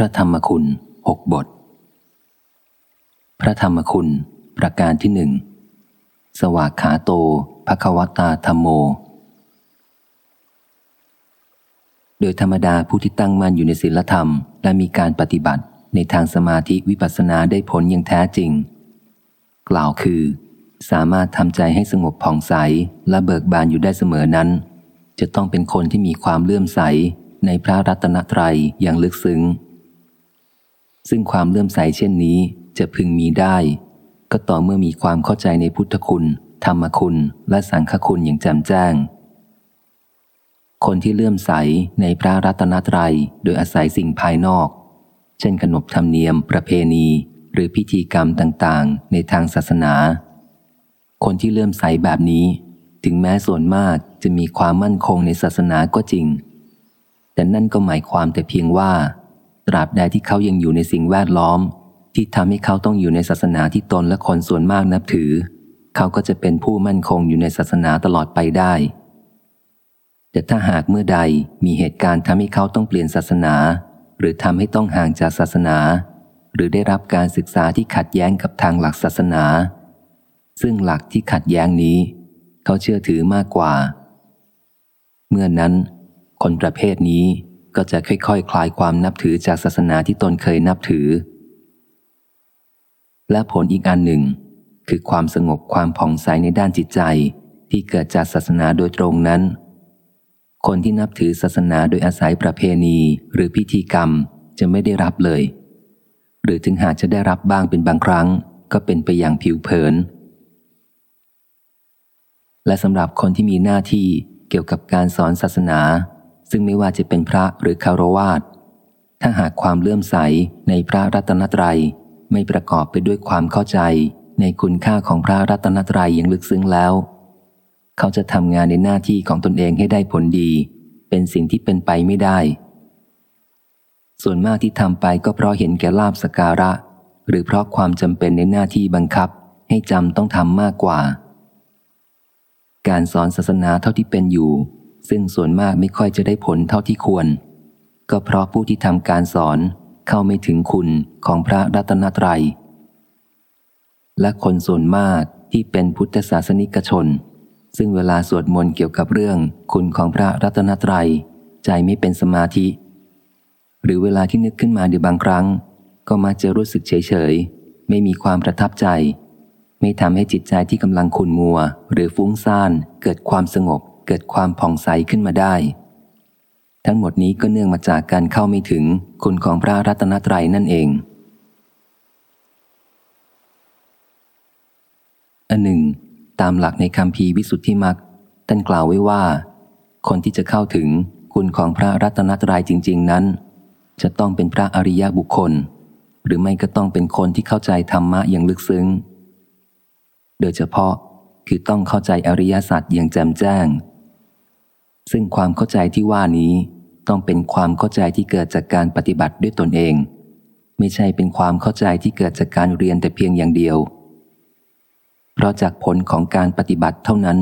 พระธรรมคุณหกบท พระธรรมคุณ ประการที่หนึ่ง สวากขาโตภควตาธรรมโม โดยธรรมดาผู้ที่ตั้งมั่นอยู่ในศีลธรรม และมีการปฏิบัติในทางสมาธิวิปัสสนาได้ผลอย่างแท้จริง กล่าวคือ สามารถทำใจให้สงบผ่องใสและเบิกบานอยู่ได้เสมอนั้น จะต้องเป็นคนที่มีความเลื่อมใสในพระรัตนตรัยอย่างลึกซึ้ง ซึ่งความเลื่อมใสเช่นนี้จะพึงมีได้ ก็ต่อเมื่อมีความเข้าใจในพุทธคุณ ธรรมคุณและสังฆคุณอย่างแจ่มแจ้ง คนที่เลื่อมใสในพระรัตนตรัยโดยอาศัยสิ่งภายนอก เช่นขนบธรรมเนียม ประเพณี หรือพิธีกรรมต่างๆ ในทางศาสนา คนที่เลื่อมใสแบบนี้ ถึงแม้ส่วนมากจะมีความมั่นคงในศาสนาก็จริง แต่นั่นก็หมายความแต่เพียงว่า ตราบใดที่เขายังอยู่ในสิ่งแวดล้อม ที่ทำให้เขาต้องอยู่ในศาสนาที่ตนและคนส่วนมากนับถือ เขาก็จะเป็นผู้มั่นคงอยู่ในศาสนาตลอดไปได้ แต่ถ้าหากเมื่อใดมีเหตุการณ์ทำให้เขาต้องเปลี่ยนศาสนา หรือทำให้ต้องห่างจากศาสนา หรือได้รับการศึกษาที่ขัดแย้งกับทางหลักศาสนา ซึ่งหลักที่ขัดแย้งนี้ เขาเชื่อถือมากกว่า เมื่อนั้น คนประเภทนี้ ก็จะค่อยๆคคลายความนับถือจากศาสนาที่ตนเคยนับถือ และผลอีกอันหนึ่ง คือความสงบความผ่องใสในด้านจิตใจที่เกิดจากศาสนาโดยตรงนั้น คนที่นับถือศาสนาโดยอาศัยประเพณีหรือพิธีกรรมจะไม่ได้รับเลย หรือถึงหากจะได้รับบ้างเป็นบางครั้ง ก็เป็นไปอย่างผิวเผิน และสำหรับคนที่มีหน้าที่เกี่ยวกับการสอนศาสนา ซึ่งไม่ว่าจะเป็นพระหรือคารวาสถ้าหากความเลื่อมใสในพระรัตนตรัยไม่ประกอบไปด้วยความเข้าใจในคุณค่าของพระรัตนตรัยอย่างลึกซึ้งแล้ว เขาจะทำงานในหน้าที่ของตนเองให้ได้ผลดี เป็นสิ่งที่เป็นไปไม่ได้ ส่วนมากที่ทำไปก็เพราะเห็นแก่ลาบสการะ หรือเพราะความจำเป็นในหน้าที่บังคับ ให้จำต้องทำมากกว่า การสอนศาสนาเท่าที่เป็นอยู่ ซึ่งส่วนมากไม่ค่อยจะได้ผลเท่าที่ควร ก็เพราะผู้ที่ทำการสอนเข้าไม่ถึงคุณของพระรัตนตรยัย และคนส่วนมากที่เป็นพุทธศาสนิกชน ซึ่งเวลาสวดมนต์เกี่ยวกับเรื่องคุณของพระรัตนตรยัย ใจไม่เป็นสมาธิ หรือเวลาที่นึกขึ้นมาในบางครั้ง ก็มาจะรู้สึกเฉยเฉยไม่มีความประทับใจ ไม่ทำให้จิตใจที่กำลังขุนมัว หรือฟุ้งซ่านเกิดความสงบ เกิดความผ่องใสขึ้นมาได้ ทั้งหมดนี้ก็เนื่องมาจากการเข้าไม่ถึงคุณของพระรัตนตรัยนั่นเองอันหนึ่ง ตามหลักในคำพีวิสุทธิมักท่านกล่าวไว้ว่า คนที่จะเข้าถึงคุณของพระรัตนตรัยจริง ๆ นั้น จะต้องเป็นพระอริยบุคคล หรือไม่ก็ต้องเป็นคนที่เข้าใจธรรมะอย่างลึกซึ้ง โดยเฉพาะคือต้องเข้าใจอริยสัจอย่างแจ่มแจ้ง ซึ่งความเข้าใจที่ว่านี้ต้องเป็นความเข้าใจที่เกิดจากการปฏิบัติด้วยตนเอง ไม่ใช่เป็นความเข้าใจที่เกิดจากการเรียนแต่เพียงอย่างเดียว เพราะจากผลของการปฏิบัติเท่านั้น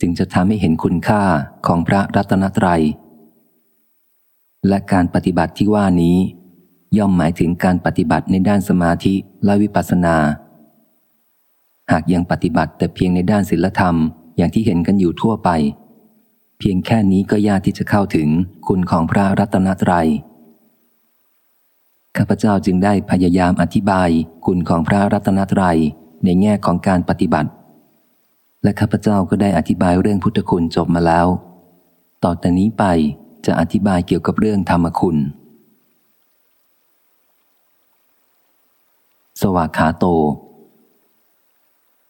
จึงจะทำให้เห็นคุณค่าของพระรัตนตรยัย และการปฏิบัติที่ว่านี้ ย่อมหมายถึงการปฏิบัติในด้านสมาธิและวิปัสสนา หากยังปฏิบัติแต่เพียงในด้านศีลธรรมอย่างที่เห็นกันอยู่ทั่วไป พียงแค่นี้ก็ยากที่จะเข้าถึงคุณของพระรัตนตรยัย ข้าพเจ้าจึงได้พยายามอธิบายคุณของพระรัตนตรัยในแง่ของการปฏิบัติ และข้าพเจ้าก็ได้อธิบายเรื่องพุทธคุณจบมาแล้ว ต่อแต่นี้ไปจะอธิบายเกี่ยวกับเรื่องธรรมคุณ สวากขาโต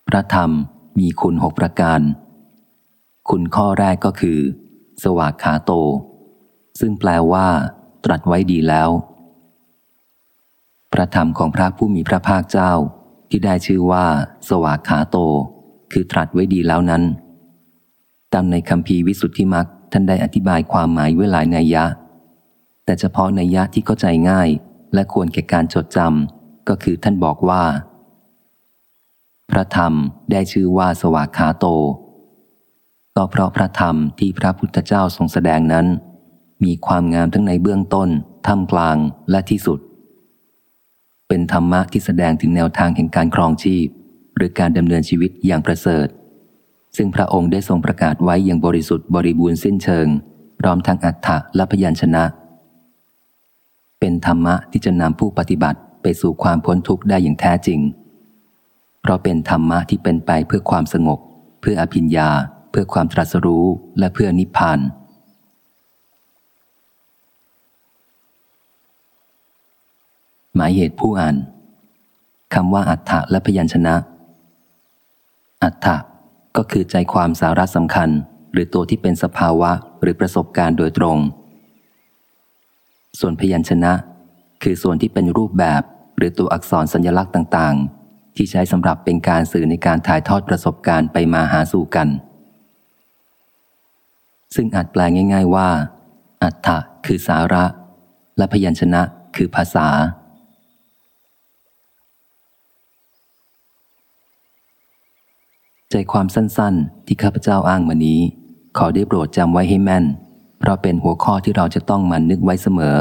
พระธรรมมีคุณหกประการ คุณข้อแรกก็คือ สวากขาโต ซึ่งแปลว่า ตรัสไว้ดีแล้ว พระธรรมของพระผู้มีพระภาคเจ้า ที่ได้ชื่อว่า สวากขาโต คือตรัสไว้ดีแล้วนั้น ตามในคำพีวิสุทธิมักท่านได้อธิบายความหมายไว้หลายนัยยะ แต่เฉพาะนัยยะที่เข้าใจง่าย และควรแก่การจดจำก็คือท่านบอกว่า พระธรรมได้ชื่อว่าสวากขาโต ก็เพราะพระธรรมที่พระพุทธเจ้าทรงแสดงนั้น มีความงามทั้งในเบื้องต้น ท่ามกลางและที่สุด เป็นธรรมะที่แสดงถึงแนวทางแห่งการครองชีพ หรือการดำเนินชีวิตอย่างประเสริฐ ซึ่งพระองค์ได้ทรงประกาศไว้อย่างบริสุทธิ์บริบูรณ์สิ้นเชิง พร้อมทั้งอัฏฐะและพยัญชนะ เป็นธรรมะที่จะนำผู้ปฏิบัติไปสู่ความพ้นทุกข์ได้อย่างแท้จริง เพราะเป็นธรรมะที่เป็นไปเพื่อความสงบ เพื่ออภิญญา เพื่อความตรัสรู้และเพื่อนิพพาน หมายเหตุผู้อ่านคำว่าอัฏฐะและพยัญชนะ อัฏฐะก็คือใจความสาระสำคัญ หรือตัวที่เป็นสภาวะหรือประสบการณ์โดยตรง ส่วนพยัญชนะ คือส่วนที่เป็นรูปแบบหรือตัวอักษรสัญลักษณ์ต่าง ๆ ที่ใช้สำหรับเป็นการสื่อในการถ่ายทอดประสบการณ์ไปมาหาสู่กัน ซึ่งอาจแปลง่าย ๆว่า อัฏฐะคือสาระ และพยัญชนะคือภาษา ใจความสั้นๆ ที่ข้าพเจ้าอ้างมานี้ ขอได้โปรดจำไว้ให้แม่น เพราะเป็นหัวข้อที่เราจะต้องมันนึกไว้เสมอ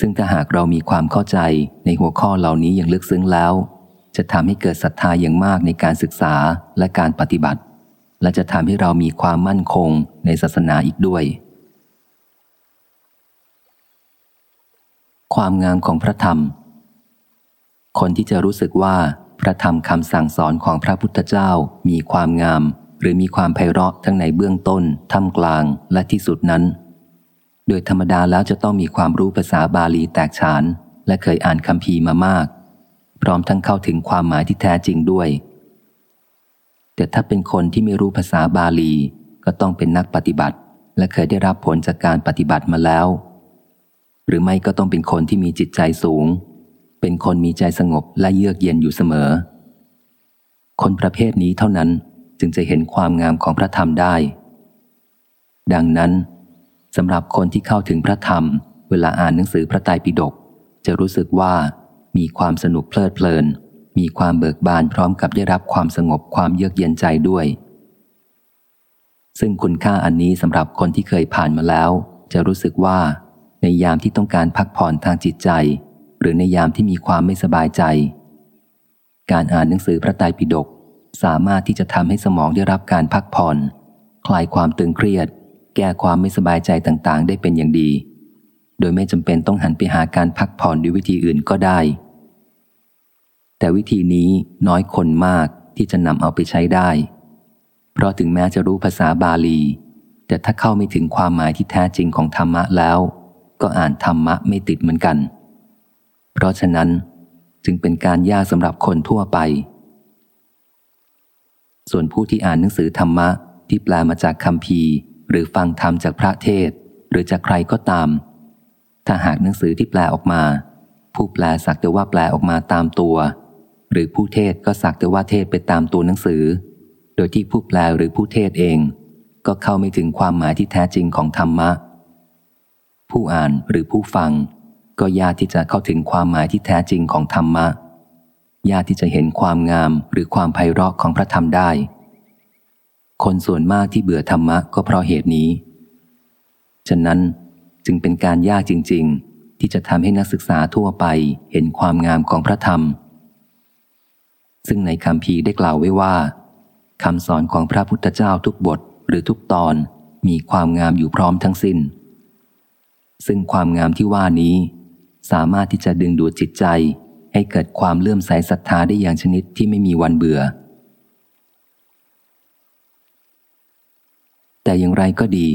ซึ่งถ้าหากเรามีความเข้าใจในหัวข้อเหล่านี้อย่างลึกซึ้งแล้ว จะทำให้เกิดศรัทธาอย่างมากในการศึกษาและการปฏิบัติ และจะทำให้เรามีความมั่นคงในศาสนาอีกด้วย ความงามของพระธรรม คนที่จะรู้สึกว่าพระธรรมคำสั่งสอนของพระพุทธเจ้ามีความงาม หรือมีความไพเราะทั้งในเบื้องต้น ท่ามกลางและที่สุดนั้น โดยธรรมดาแล้วจะต้องมีความรู้ภาษาบาลีแตกฉาน และเคยอ่านคำพีมามาก พร้อมทั้งเข้าถึงความหมายที่แท้จริงด้วย แต่ถ้าเป็นคนที่ไม่รู้ภาษาบาลี ก็ต้องเป็นนักปฏิบัติ และเคยได้รับผลจากการปฏิบัติมาแล้ว หรือไม่ก็ต้องเป็นคนที่มีจิตใจสูง เป็นคนมีใจสงบและเยือกเย็นอยู่เสมอ คนประเภทนี้เท่านั้นจึงจะเห็นความงามของพระธรรมได้ ดังนั้นสำหรับคนที่เข้าถึงพระธรรม เวลาอ่านหนังสือพระไตรปิฎกจะรู้สึกว่ามีความสนุกเพลิดเพลิน มีความเบิกบานพร้อมกับได้รับความสงบความเยือกเย็นใจด้วย ซึ่งคุณค่าอันนี้สำหรับคนที่เคยผ่านมาแล้ว จะรู้สึกว่า ในยามที่ต้องการพักผ่อนทางจิตใจ หรือในยามที่มีความไม่สบายใจ การอ่านหนังสือพระไตรปิฎกสามารถที่จะทำให้สมองได้รับการพักผ่อน คลายความตึงเครียด แก้ความไม่สบายใจต่างๆ ได้เป็นอย่างดี โดยไม่จำเป็นต้องหันไปหาการพักผ่อนด้วยวิธีอื่นก็ได้ แต่วิธีนี้น้อยคนมากที่จะนำเอาไปใช้ได้ เพราะถึงแม้จะรู้ภาษาบาลี แต่ถ้าเข้าไม่ถึงความหมายที่แท้จริงของธรรมะแล้ว ก็อ่านธรรมะไม่ติดเหมือนกัน เพราะฉะนั้นจึงเป็นการยากสำหรับคนทั่วไป ส่วนผู้ที่อ่านหนังสือธรรมะที่แปลมาจากคำพีหรือฟังธรรมจากพระเทศ หรือจากใครก็ตาม ถ้าหากหนังสือที่แปลออกมา ผู้แปลสักแต่ว่าแปลออกมาตามตัว หรือผู้เทศก็สักแต่ว่าเทศไปตามตัวหนังสือ โดยที่ผู้แปลหรือผู้เทศเอง ก็เข้าไม่ถึงความหมายที่แท้จริงของธรรมะ ผู้อ่านหรือผู้ฟัง ก็ยากที่จะเข้าถึงความหมายที่แท้จริงของธรรมะยากที่จะเห็นความงามหรือความไพเราะของพระธรรมได้ คนส่วนมากที่เบื่อธรรมะก็เพราะเหตุนี้ ฉะนั้นจึงเป็นการยากจริง ๆ ที่จะทำให้นักศึกษาทั่วไปเห็นความงามของพระธรรม ซึ่งในคำพีได้กล่าวไว้ว่าคำสอนของพระพุทธเจ้าทุกบทหรือทุกตอนมีความงามอยู่พร้อมทั้งสิน้น ซึ่งความงามที่ว่านี้ สามารถที่จะดึงดูดจิตใจ ให้เกิดความเลื่อมใสศรัทธาได้อย่างชนิดที่ไม่มีวันเบื่อ แต่อย่างไรก็ดี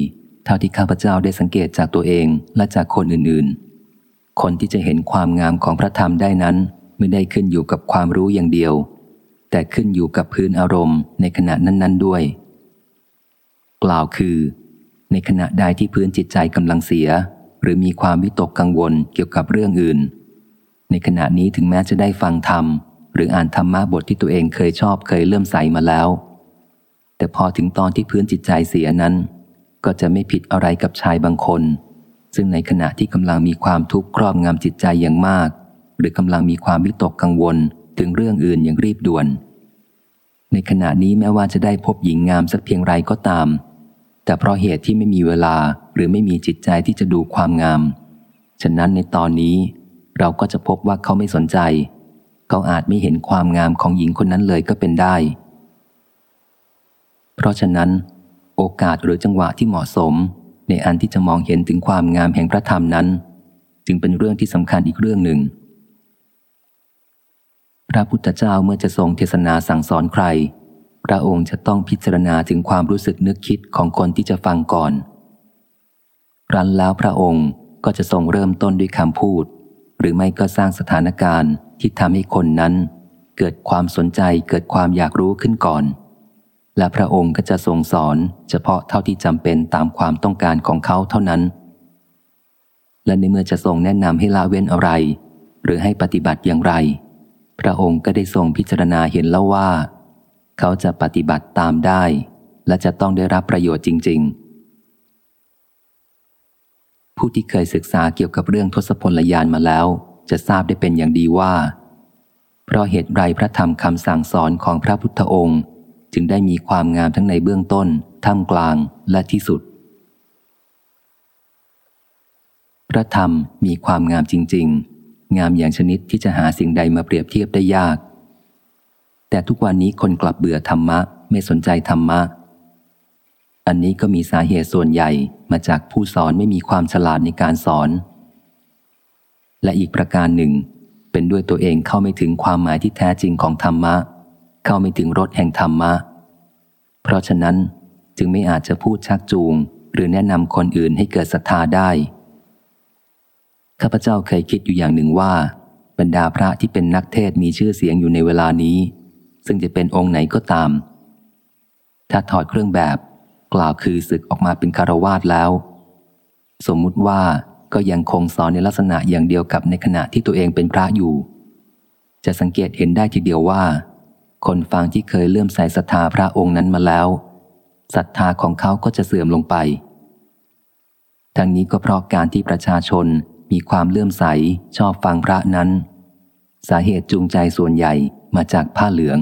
เท่าที่ข้าพเจ้าได้สังเกตจากตัวเองและจากคนอื่นๆ คนที่จะเห็นความงามของพระธรรมได้นั้น ไม่ได้ขึ้นอยู่กับความรู้อย่างเดียว แต่ขึ้นอยู่กับพื้นอารมณ์ในขณะนั้น ๆ ด้วย กล่าวคือ ในขณะใดที่พื้นจิตใจกำลังเสีย หรือมีความวิตกกังวลเกี่ยวกับเรื่องอื่น ในขณะนี้ถึงแม้จะได้ฟังธรรม หรืออ่านธรรมะบทที่ตัวเองเคยชอบเคยเลื่อมใสมาแล้ว แต่พอถึงตอนที่พื้นจิตใจเสียนั้น ก็จะไม่ผิดอะไรกับชายบางคน ซึ่งในขณะที่กำลังมีความทุกข์ครอบงำจิตใจอย่างมาก หรือกำลังมีความวิตกกังวลถึงเรื่องอื่นอย่างรีบด่วน ในขณะนี้แม้ว่าจะได้พบหญิงงามสักเพียงไรก็ตาม แต่เพราะเหตุที่ไม่มีเวลาหรือไม่มีจิตใจที่จะดูความงาม ฉะนั้นในตอนนี้ เราก็จะพบว่าเขาไม่สนใจ เขาอาจไม่เห็นความงามของหญิงคนนั้นเลยก็เป็นได้ เพราะฉะนั้น โอกาสหรือจังหวะที่เหมาะสม ในอันที่จะมองเห็นถึงความงามแห่งพระธรรมนั้น จึงเป็นเรื่องที่สำคัญอีกเรื่องหนึ่ง ระพุทธเจ้าเมื่อจะทรงเทศนาสั่งสอนใคร พระองค์จะต้องพิจารณาถึงความรู้สึกนึกคิดของคนที่จะฟังก่อนรันแล้วพระองค์ก็จะทรงเริ่มต้นด้วยคำพูด หรือไม่ก็สร้างสถานการณ์ที่ทำให้คนนั้น เกิดความสนใจเกิดความอยากรู้ขึ้นก่อน และพระองค์ก็จะทรงสอนเฉพาะเท่าที่จำเป็นตามความต้องการของเขาเท่านั้น และในเมื่อจะทรงแนะนำให้ละเว้นอะไร หรือให้ปฏิบัติอย่างไร ระองค์ก็ได้ทรงพิจารณาเห็นแล้วว่า เขาจะปฏิบัติตามได้ และจะต้องได้รับประโยชน์จริง ๆ ผู้ที่เคยศึกษาเกี่ยวกับเรื่องทศพลยานมาแล้ว จะทราบได้เป็นอย่างดีว่า เพราะเหตุไรพระธรรมคำสั่งสอนของพระพุทธองค์จึงได้มีความงามทั้งในเบื้องต้น ท่ามกลางและที่สุด พระธรรมมีความงามจริง ๆ งามอย่างชนิดที่จะหาสิ่งใดมาเปรียบเทียบได้ยาก แต่ทุกวันนี้คนกลับเบื่อธรรมะ ไม่สนใจธรรมะ อันนี้ก็มีสาเหตุส่วนใหญ่มาจากผู้สอนไม่มีความฉลาดในการสอน และอีกประการหนึ่ง เป็นด้วยตัวเองเข้าไม่ถึงความหมายที่แท้จริงของธรรมะ เข้าไม่ถึงรสแห่งธรรมะ เพราะฉะนั้นจึงไม่อาจจะพูดชักจูง หรือแนะนำคนอื่นให้เกิดศรัทธาได้ ข้าพเจ้าเคยคิดอยู่อย่างหนึ่งว่า บรรดาพระที่เป็นนักเทศมีชื่อเสียงอยู่ในเวลานี้ ซึ่งจะเป็นองค์ไหนก็ตาม ถ้าถอดเครื่องแบบ กล่าวคือศึกออกมาเป็นคารวาสแล้ว สมมุติว่าก็ยังคงสอนในลักษณะอย่างเดียวกับในขณะที่ตัวเองเป็นพระอยู่ จะสังเกตเห็นได้ทีเดียวว่า คนฟังที่เคยเลื่อมใสศรัทธาพระองค์นั้นมาแล้วศรัทธาของเขาก็จะเสื่อมลงไป ทั้งนี้ก็เพราะการที่ประชาชน มีความเลื่อมใสชอบฟังพระนั้น สาเหตุจูงใจส่วนใหญ่มาจากผ้าเหลือง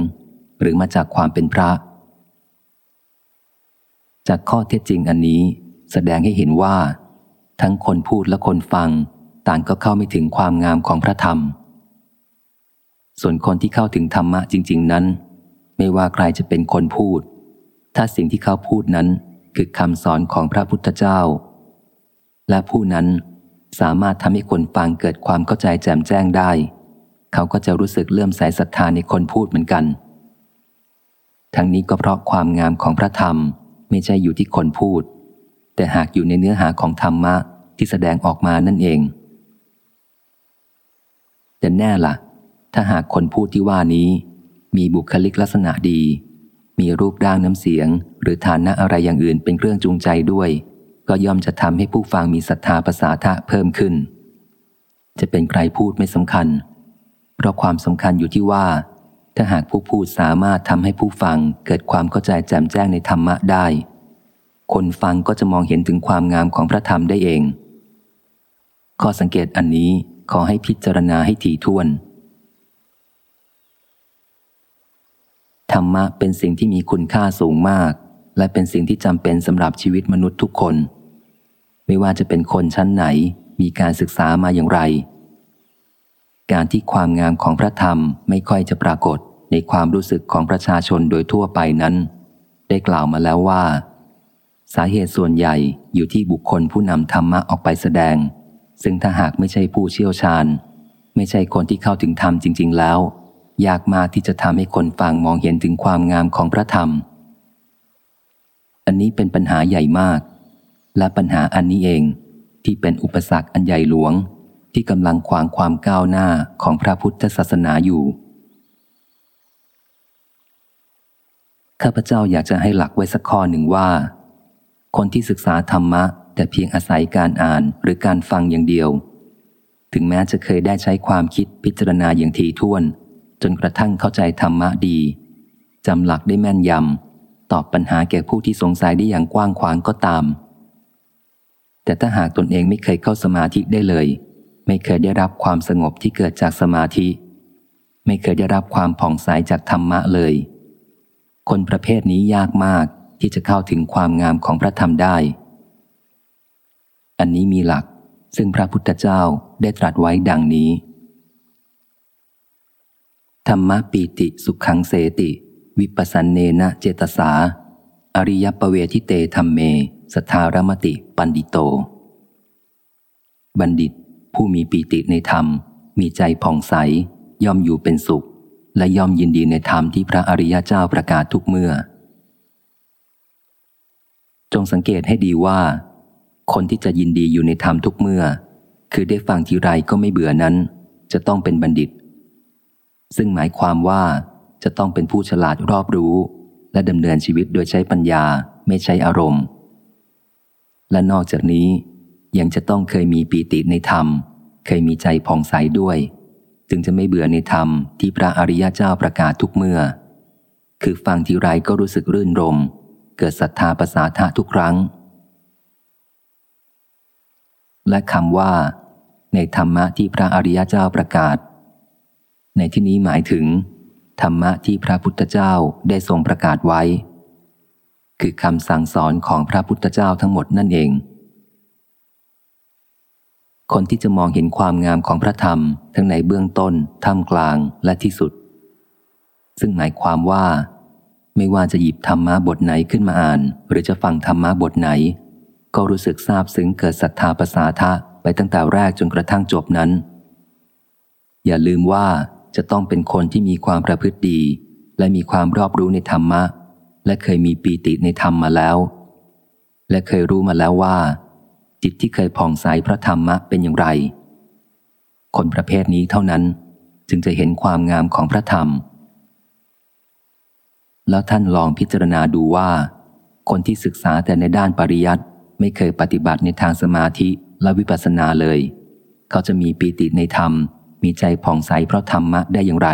หรือมาจากความเป็นพระ จากข้อเท็จจริงอันนี้แสดงให้เห็นว่า ทั้งคนพูดและคนฟัง ต่างก็เข้าไม่ถึงความงามของพระธรรม ส่วนคนที่เข้าถึงธรรมะจริง ๆ นั้น ไม่ว่าใครจะเป็นคนพูด ถ้าสิ่งที่เขาพูดนั้นคือคำสอนของพระพุทธเจ้า และผู้นั้น สามารถทำให้คนฟังเกิดความเข้าใจแจ่มแจ้งได้ เขาก็จะรู้สึกเลื่อมใสศรัทธาในคนพูดเหมือนกัน ทั้งนี้ก็เพราะความงามของพระธรรมไม่ใช่อยู่ที่คนพูด แต่หากอยู่ในเนื้อหาของธรรมะที่แสดงออกมานั่นเองแต่แน่ละ่ะ ถ้าหากคนพูดที่ว่านี้ มีบุคลิกลักษณะดี มีรูปร่างน้ำเสียง หรือฐานะอะไรอย่างอื่นเป็นเครื่องจูงใจด้วย ก็ย่อมจะทำให้ผู้ฟังมีศรัทธาภาษาทะเพิ่มขึ้น จะเป็นใครพูดไม่สำคัญ เพราะความสำคัญอยู่ที่ว่า ถ้าหากผู้พูดสามารถทำให้ผู้ฟังเกิดความเข้าใจแจ่มแจ้งในธรรมะได้ คนฟังก็จะมองเห็นถึงความงามของพระธรรมได้เอง ข้อสังเกตอันนี้ขอให้พิจารณาให้ถี่ถ้วนธรรมะเป็นสิ่งที่มีคุณค่าสูงมาก และเป็นสิ่งที่จำเป็นสำหรับชีวิตมนุษย์ทุกคน ไม่ว่าจะเป็นคนชั้นไหนมีการศึกษามาอย่างไร การที่ความงามของพระธรรมไม่ค่อยจะปรากฏในความรู้สึกของประชาชนโดยทั่วไปนั้น ได้กล่าวมาแล้วว่า สาเหตุส่วนใหญ่อยู่ที่บุคคลผู้นำธรรมะออกไปแสดง ซึ่งถ้าหากไม่ใช่ผู้เชี่ยวชาญ ไม่ใช่คนที่เข้าถึงธรรมจริง ๆ แล้ว ยากมากที่จะทำให้คนฟังมองเห็นถึงความงามของพระธรรม อันนี้เป็นปัญหาใหญ่มาก และปัญหาอันนี้เองที่เป็นอุปสรรคอันใหญ่หลวง ที่กำลังขวางความก้าวหน้าของพระพุทธศาสนาอยู่ ข้าพเจ้าอยากจะให้หลักไว้สักข้อหนึ่งว่า คนที่ศึกษาธรรมะ แต่เพียงอาศัยการอ่านหรือการฟังอย่างเดียว ถึงแม้จะเคยได้ใช้ความคิดพิจารณาอย่างทีท่วน จนกระทั่งเข้าใจธรรมะดีจำหลักได้แม่นยำ ตอบปัญหาแก่ผู้ที่สงสัยได้อย่างกว้างขวางก็ตาม แต่ถ้าหากตนเองไม่เคยเข้าสมาธิได้เลย ไม่เคยได้รับความสงบที่เกิดจากสมาธิ ไม่เคยได้รับความผ่องใสจากธรรมะเลย คนประเภทนี้ยากมากที่จะเข้าถึงความงามของพระธรรมได้ อันนี้มีหลักซึ่งพระพุทธเจ้าได้ตรัสไว้ดังนี้ ธรรมะปีติสุขขังเสติ วิปัสสนเนนะเจตสา อริยปเวทิเตธรรมเม สทารมติปันดิโต บัณฑิต ผู้มีปีติในธรรม มีใจผ่องใส ย่อมอยู่เป็นสุข และย่อมยินดีในธรรมที่พระอริยเจ้าประกาศทุกเมื่อ จงสังเกตให้ดีว่า คนที่จะยินดีอยู่ในธรรมทุกเมื่อ คือได้ฟังทีไรก็ไม่เบื่อนั้น จะต้องเป็นบัณฑิต ซึ่งหมายความว่า จะต้องเป็นผู้ฉลาดรอบรู้ และดำเนินชีวิตโดยใช้ปัญญาไม่ใช้อารมณ์ และนอกจากนี้ ยังจะต้องเคยมีปีติในธรรม เคยมีใจผ่องใสด้วย จึงจะไม่เบื่อในธรรมที่พระอริยเจ้าประกาศทุกเมื่อ คือฟังทีไรก็รู้สึกรื่นรม เกิดศรัทธาประสาทะทุกครั้ง และคำว่า ในธรรมะที่พระอริยเจ้าประกาศ ในที่นี้หมายถึง ธรรมะที่พระพุทธเจ้าได้ทรงประกาศไว้ คือคำสั่งสอนของพระพุทธเจ้าทั้งหมดนั่นเอง คนที่จะมองเห็นความงามของพระธรรมทั้งในเบื้องต้น ท่ามกลางและที่สุด ซึ่งหมายความว่า ไม่ว่าจะหยิบธรรมะบทไหนขึ้นมาอ่าน หรือจะฟังธรรมะบทไหน ก็รู้สึกซาบซึ้งเกิดศรัทธาประสาทะไปตั้งแต่แรกจนกระทั่งจบนั้น อย่าลืมว่า จะต้องเป็นคนที่มีความประพฤติดี และมีความรอบรู้ในธรรมะ และเคยมีปีติในธรรมมาแล้ว และเคยรู้มาแล้วว่า จิตที่เคยผ่องใสพระธรรมะเป็นอย่างไร คนประเภทนี้เท่านั้นจึงจะเห็นความงามของพระธรรม แล้วท่านลองพิจารณาดูว่า คนที่ศึกษาแต่ในด้านปริยัติไม่เคยปฏิบัติในทางสมาธิและวิปัสสนาเลย เขาจะมีปีติในธรรม มีใจผ่องใสเพราะธรรมะได้อย่างไร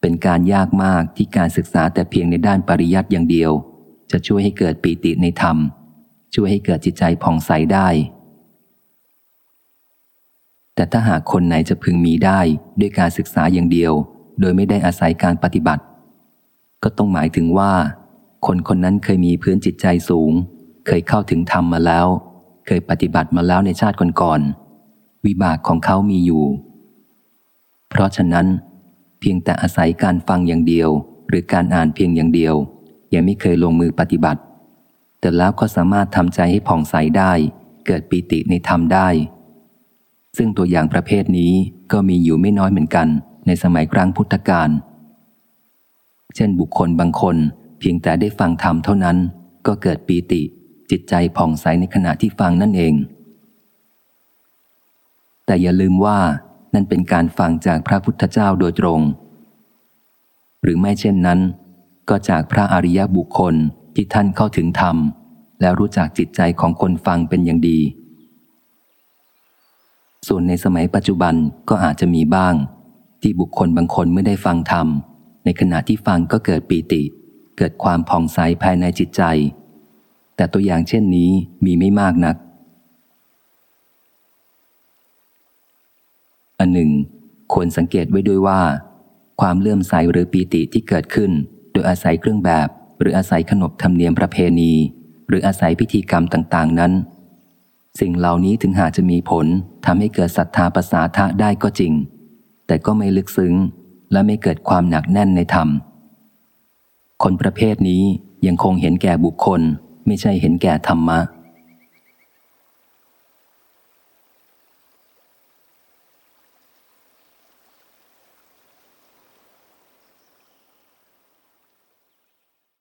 เป็นการยากมากที่การศึกษาแต่เพียงในด้านปริยัติอย่างเดียว จะช่วยให้เกิดปีติในธรรม ช่วยให้เกิดจิตใจผ่องใสได้ แต่ถ้าหากคนไหนจะพึงมีได้ด้วยการศึกษาอย่างเดียว โดยไม่ได้อาศัยการปฏิบัติ ก็ต้องหมายถึงว่า คนคนนั้นเคยมีพื้นจิตใจสูง เคยเข้าถึงธรรมมาแล้ว เคยปฏิบัติมาแล้วในชาติก่อนๆ วิบากของเขามีอยู่ เพราะฉะนั้น เพียงแต่อาศัยการฟังอย่างเดียว หรือการอ่านเพียงอย่างเดียว ยังไม่เคยลงมือปฏิบัติ แต่แล้วก็สามารถทำใจให้ผ่องใสได้ เกิดปิติในธรรมได้ ซึ่งตัวอย่างประเภทนี้ก็มีอยู่ไม่น้อยเหมือนกันในสมัยครั้งพุทธกาลเช่นบุคคลบางคนเพียงแต่ได้ฟังธรรมเท่านั้น ก็เกิดปีติจิตใจผ่องใสในขณะที่ฟังนั่นเอง แต่อย่าลืมว่านั่นเป็นการฟังจากพระพุทธเจ้าโดยตรง หรือไม่เช่นนั้น ก็จากพระอริยบุคคลที่ท่านเข้าถึงธรรม แล้วรู้จักจิตใจของคนฟังเป็นอย่างดี ส่วนในสมัยปัจจุบันก็อาจจะมีบ้าง ที่บุคคลบางคนไม่ได้ฟังธรรม ในขณะที่ฟังก็เกิดปีติ เกิดความผ่องใสภายในจิตใจ แต่ตัวอย่างเช่นนี้มีไม่มากนัก อันหนึ่ง ควรสังเกตไว้ด้วยว่า ความเลื่อมใสหรือปีติที่เกิดขึ้น โดยอาศัยเครื่องแบบ หรืออาศัยขนบธรรมเนียมประเพณี หรืออาศัยพิธีกรรมต่าง ๆ นั้น สิ่งเหล่านี้ถึงหาจะมีผลทำให้เกิดศรัทธาประสาทะได้ก็จริง แต่ก็ไม่ลึกซึ้ง และไม่เกิดความหนักแน่นในธรรม คนประเภทนี้ยังคงเห็นแก่บุคคล ไม่ใช่เห็นแก่ธรรมะ